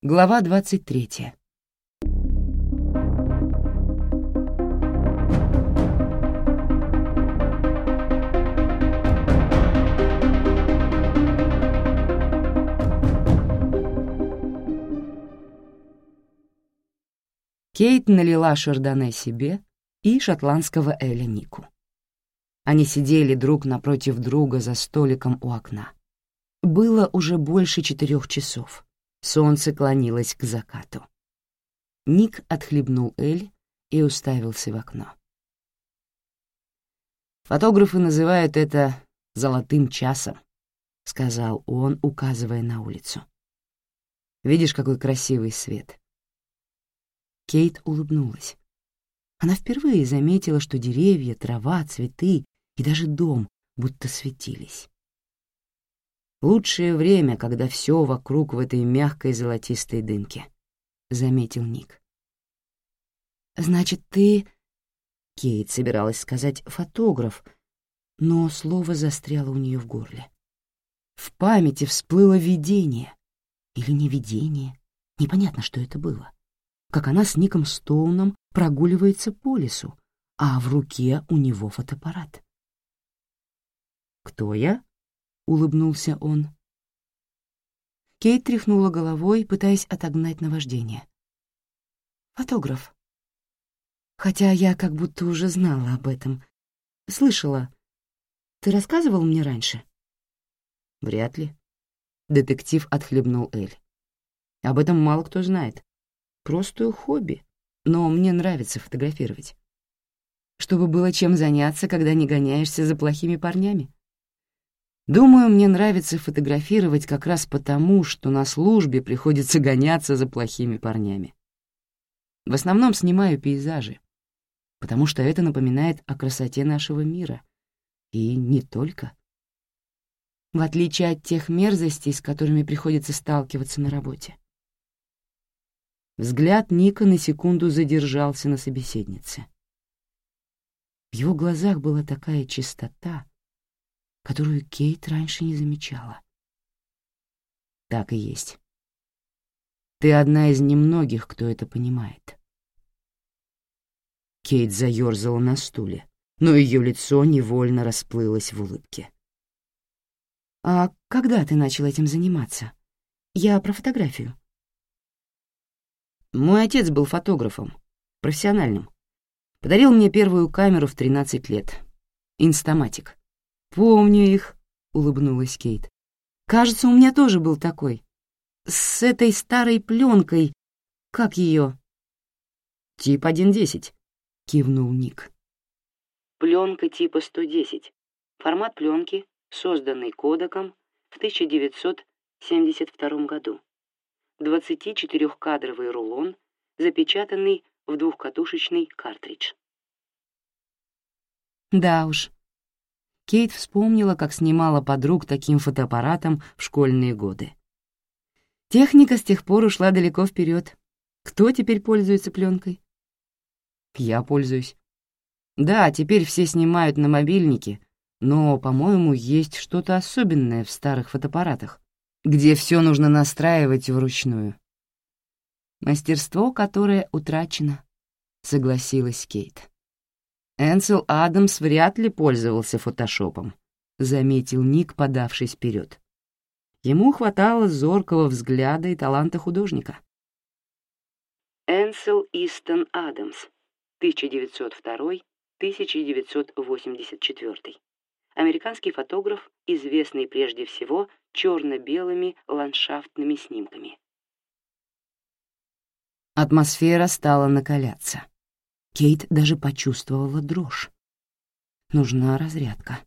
Глава 23. Кейт налила Шардоне себе и шотландского Эля Нику. Они сидели друг напротив друга за столиком у окна. Было уже больше четырех часов — Солнце клонилось к закату. Ник отхлебнул Эль и уставился в окно. «Фотографы называют это «золотым часом», — сказал он, указывая на улицу. «Видишь, какой красивый свет». Кейт улыбнулась. Она впервые заметила, что деревья, трава, цветы и даже дом будто светились. «Лучшее время, когда все вокруг в этой мягкой золотистой дымке», — заметил Ник. «Значит, ты...» — Кейт собиралась сказать «фотограф», но слово застряло у нее в горле. В памяти всплыло видение. Или не видение. Непонятно, что это было. Как она с Ником Стоуном прогуливается по лесу, а в руке у него фотоаппарат. «Кто я?» улыбнулся он. Кейт тряхнула головой, пытаясь отогнать наваждение. «Фотограф». Хотя я как будто уже знала об этом. Слышала. Ты рассказывал мне раньше? Вряд ли. Детектив отхлебнул Эль. Об этом мало кто знает. Просто хобби. Но мне нравится фотографировать. Чтобы было чем заняться, когда не гоняешься за плохими парнями. Думаю, мне нравится фотографировать как раз потому, что на службе приходится гоняться за плохими парнями. В основном снимаю пейзажи, потому что это напоминает о красоте нашего мира. И не только. В отличие от тех мерзостей, с которыми приходится сталкиваться на работе. Взгляд Ника на секунду задержался на собеседнице. В его глазах была такая чистота — которую Кейт раньше не замечала. Так и есть. Ты одна из немногих, кто это понимает. Кейт заёрзала на стуле, но ее лицо невольно расплылось в улыбке. «А когда ты начал этим заниматься? Я про фотографию». «Мой отец был фотографом, профессиональным. Подарил мне первую камеру в 13 лет. Инстаматик. «Помню их», — улыбнулась Кейт. «Кажется, у меня тоже был такой. С этой старой пленкой. Как ее?» «Тип 1.10», — кивнул Ник. «Пленка типа 110. Формат пленки, созданный кодеком в 1972 году. 24-кадровый рулон, запечатанный в двухкатушечный картридж». «Да уж», Кейт вспомнила, как снимала подруг таким фотоаппаратом в школьные годы. Техника с тех пор ушла далеко вперед. Кто теперь пользуется пленкой? Я пользуюсь. Да, теперь все снимают на мобильнике, но, по-моему, есть что-то особенное в старых фотоаппаратах, где все нужно настраивать вручную. Мастерство, которое утрачено, согласилась Кейт. Энсел Адамс вряд ли пользовался фотошопом», — заметил Ник, подавшись вперед. Ему хватало зоркого взгляда и таланта художника. Энсел Истон Адамс, 1902-1984. Американский фотограф, известный прежде всего черно-белыми ландшафтными снимками. Атмосфера стала накаляться. Кейт даже почувствовала дрожь. Нужна разрядка.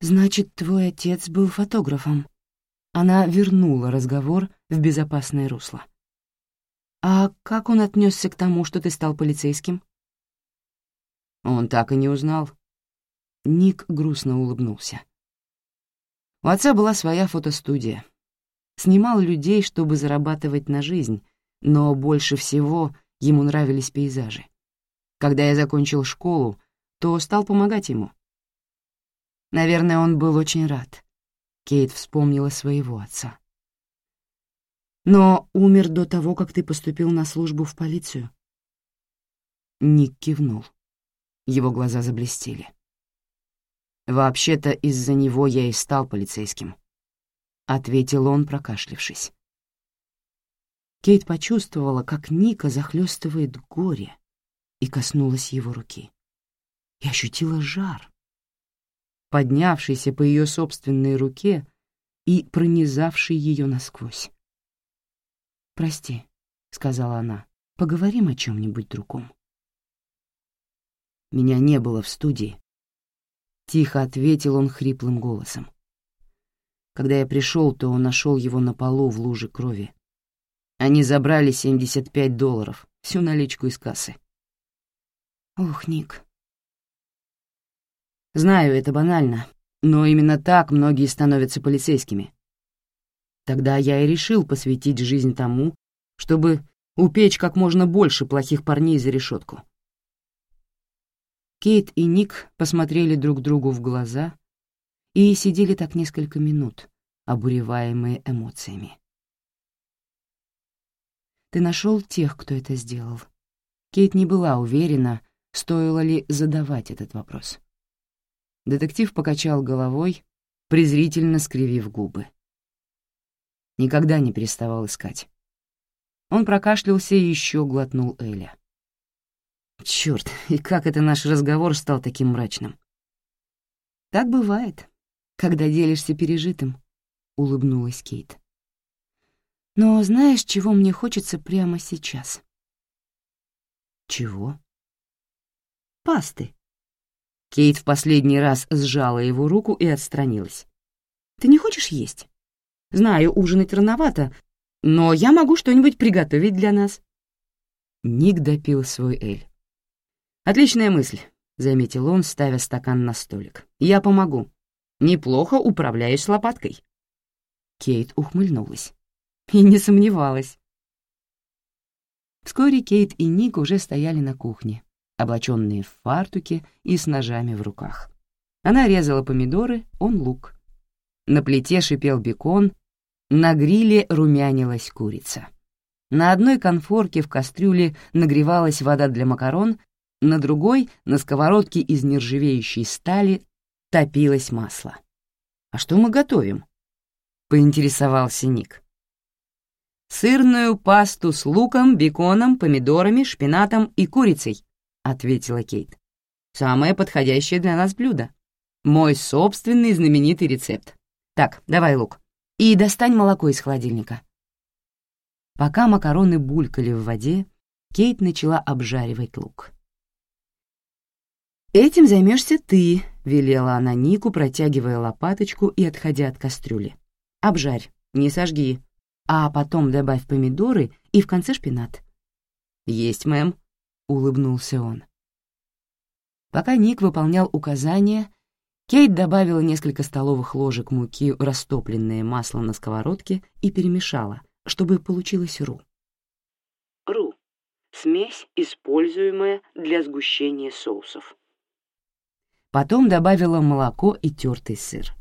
«Значит, твой отец был фотографом». Она вернула разговор в безопасное русло. «А как он отнесся к тому, что ты стал полицейским?» «Он так и не узнал». Ник грустно улыбнулся. У отца была своя фотостудия. Снимал людей, чтобы зарабатывать на жизнь, но больше всего Ему нравились пейзажи. Когда я закончил школу, то стал помогать ему. Наверное, он был очень рад. Кейт вспомнила своего отца. «Но умер до того, как ты поступил на службу в полицию?» Ник кивнул. Его глаза заблестели. «Вообще-то из-за него я и стал полицейским», — ответил он, прокашлившись. Кейт почувствовала, как Ника захлестывает горе, и коснулась его руки. И ощутила жар, поднявшийся по ее собственной руке и пронизавший ее насквозь. «Прости», — сказала она, — «поговорим о чем-нибудь другом». «Меня не было в студии», — тихо ответил он хриплым голосом. Когда я пришел, то нашел его на полу в луже крови. Они забрали 75 долларов, всю наличку из кассы. Ух, Ник. Знаю, это банально, но именно так многие становятся полицейскими. Тогда я и решил посвятить жизнь тому, чтобы упечь как можно больше плохих парней за решетку. Кейт и Ник посмотрели друг другу в глаза и сидели так несколько минут, обуреваемые эмоциями ты нашел тех, кто это сделал?» Кейт не была уверена, стоило ли задавать этот вопрос. Детектив покачал головой, презрительно скривив губы. Никогда не переставал искать. Он прокашлялся и еще глотнул Эля. Черт, и как это наш разговор стал таким мрачным? Так бывает, когда делишься пережитым, улыбнулась Кейт. Но знаешь, чего мне хочется прямо сейчас? Чего? Пасты. Кейт в последний раз сжала его руку и отстранилась. Ты не хочешь есть? Знаю, ужинать рановато, но я могу что-нибудь приготовить для нас. Ник допил свой эль. Отличная мысль, заметил он, ставя стакан на столик. Я помогу. Неплохо управляешь лопаткой. Кейт ухмыльнулась. И не сомневалась. Вскоре Кейт и Ник уже стояли на кухне, облаченные в фартуки и с ножами в руках. Она резала помидоры, он лук. На плите шипел бекон, на гриле румянилась курица. На одной конфорке в кастрюле нагревалась вода для макарон, на другой, на сковородке из нержавеющей стали, топилось масло. «А что мы готовим?» — поинтересовался Ник сырную пасту с луком, беконом, помидорами, шпинатом и курицей», — ответила Кейт. «Самое подходящее для нас блюдо. Мой собственный знаменитый рецепт. Так, давай лук. И достань молоко из холодильника». Пока макароны булькали в воде, Кейт начала обжаривать лук. «Этим займешься ты», — велела она Нику, протягивая лопаточку и отходя от кастрюли. «Обжарь, не сожги, а потом добавь помидоры и в конце шпинат». «Есть, мэм», — улыбнулся он. Пока Ник выполнял указания, Кейт добавила несколько столовых ложек муки в растопленное масло на сковородке и перемешала, чтобы получилось ру. Ру — смесь, используемая для сгущения соусов. Потом добавила молоко и тертый сыр.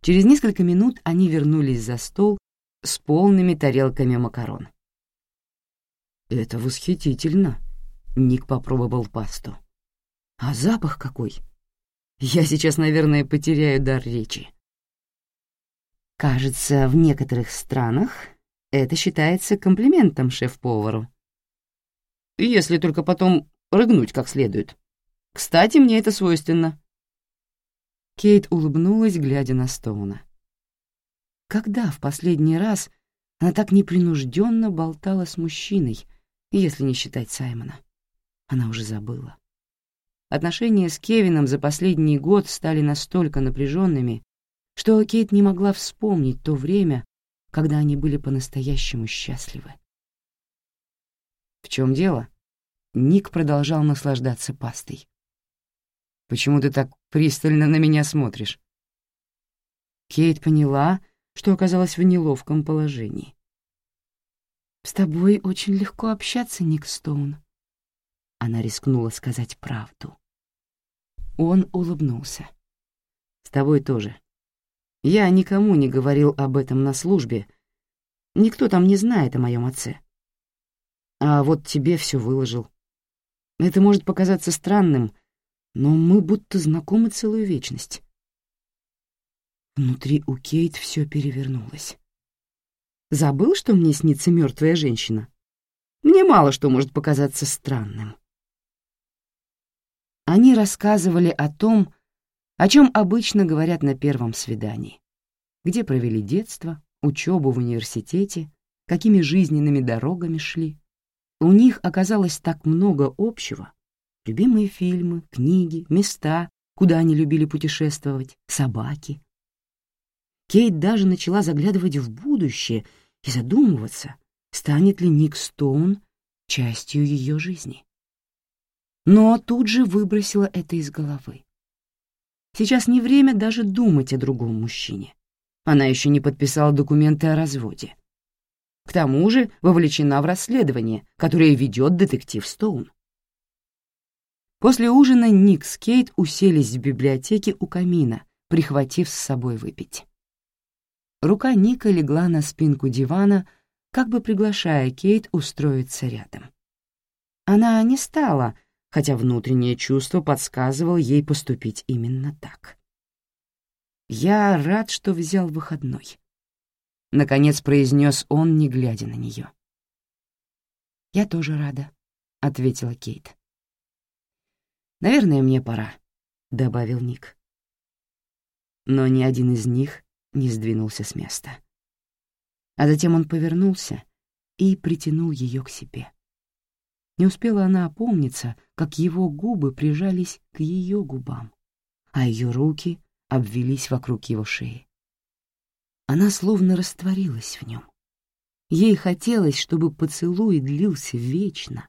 Через несколько минут они вернулись за стол с полными тарелками макарон. «Это восхитительно!» — Ник попробовал пасту. «А запах какой! Я сейчас, наверное, потеряю дар речи». «Кажется, в некоторых странах это считается комплиментом шеф-повару». «Если только потом рыгнуть как следует. Кстати, мне это свойственно». Кейт улыбнулась, глядя на Стоуна. Когда в последний раз она так непринужденно болтала с мужчиной, если не считать Саймона? Она уже забыла. Отношения с Кевином за последний год стали настолько напряженными, что Кейт не могла вспомнить то время, когда они были по-настоящему счастливы. «В чем дело?» Ник продолжал наслаждаться пастой. «Почему ты так пристально на меня смотришь?» Кейт поняла, что оказалась в неловком положении. «С тобой очень легко общаться, Ник Стоун». Она рискнула сказать правду. Он улыбнулся. «С тобой тоже. Я никому не говорил об этом на службе. Никто там не знает о моем отце. А вот тебе все выложил. Это может показаться странным, но мы будто знакомы целую вечность». Внутри у Кейт все перевернулось. Забыл, что мне снится мертвая женщина? Мне мало что может показаться странным. Они рассказывали о том, о чем обычно говорят на первом свидании. Где провели детство, учебу в университете, какими жизненными дорогами шли. У них оказалось так много общего. Любимые фильмы, книги, места, куда они любили путешествовать, собаки. Кейт даже начала заглядывать в будущее и задумываться, станет ли Ник Стоун частью ее жизни. Но тут же выбросила это из головы. Сейчас не время даже думать о другом мужчине. Она еще не подписала документы о разводе. К тому же вовлечена в расследование, которое ведет детектив Стоун. После ужина Ник с Кейт уселись в библиотеке у камина, прихватив с собой выпить. Рука Ника легла на спинку дивана, как бы приглашая Кейт устроиться рядом. Она не стала, хотя внутреннее чувство подсказывало ей поступить именно так. «Я рад, что взял выходной», — наконец произнес он, не глядя на нее. «Я тоже рада», — ответила Кейт. «Наверное, мне пора», — добавил Ник. Но ни один из них не сдвинулся с места. А затем он повернулся и притянул ее к себе. Не успела она опомниться, как его губы прижались к ее губам, а ее руки обвелись вокруг его шеи. Она словно растворилась в нем. Ей хотелось, чтобы поцелуй длился вечно.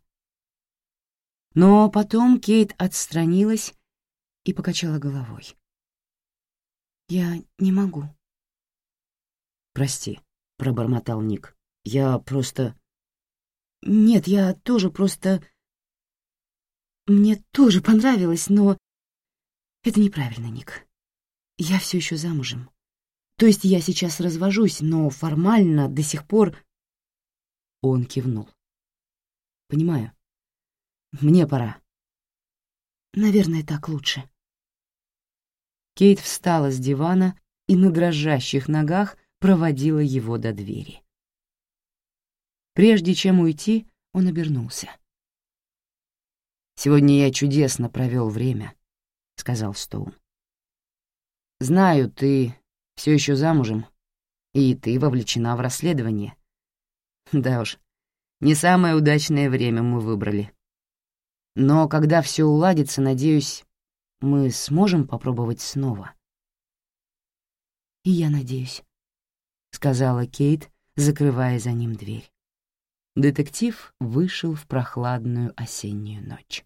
Но потом Кейт отстранилась и покачала головой. «Я не могу», «Прости», — пробормотал Ник. «Я просто...» «Нет, я тоже просто...» «Мне тоже понравилось, но...» «Это неправильно, Ник. Я все еще замужем. То есть я сейчас развожусь, но формально до сих пор...» Он кивнул. «Понимаю. Мне пора». «Наверное, так лучше». Кейт встала с дивана и на дрожащих ногах проводила его до двери. Прежде чем уйти, он обернулся. «Сегодня я чудесно провел время», — сказал Стоун. «Знаю, ты все еще замужем, и ты вовлечена в расследование. Да уж, не самое удачное время мы выбрали. Но когда все уладится, надеюсь, мы сможем попробовать снова». «И я надеюсь». — сказала Кейт, закрывая за ним дверь. Детектив вышел в прохладную осеннюю ночь.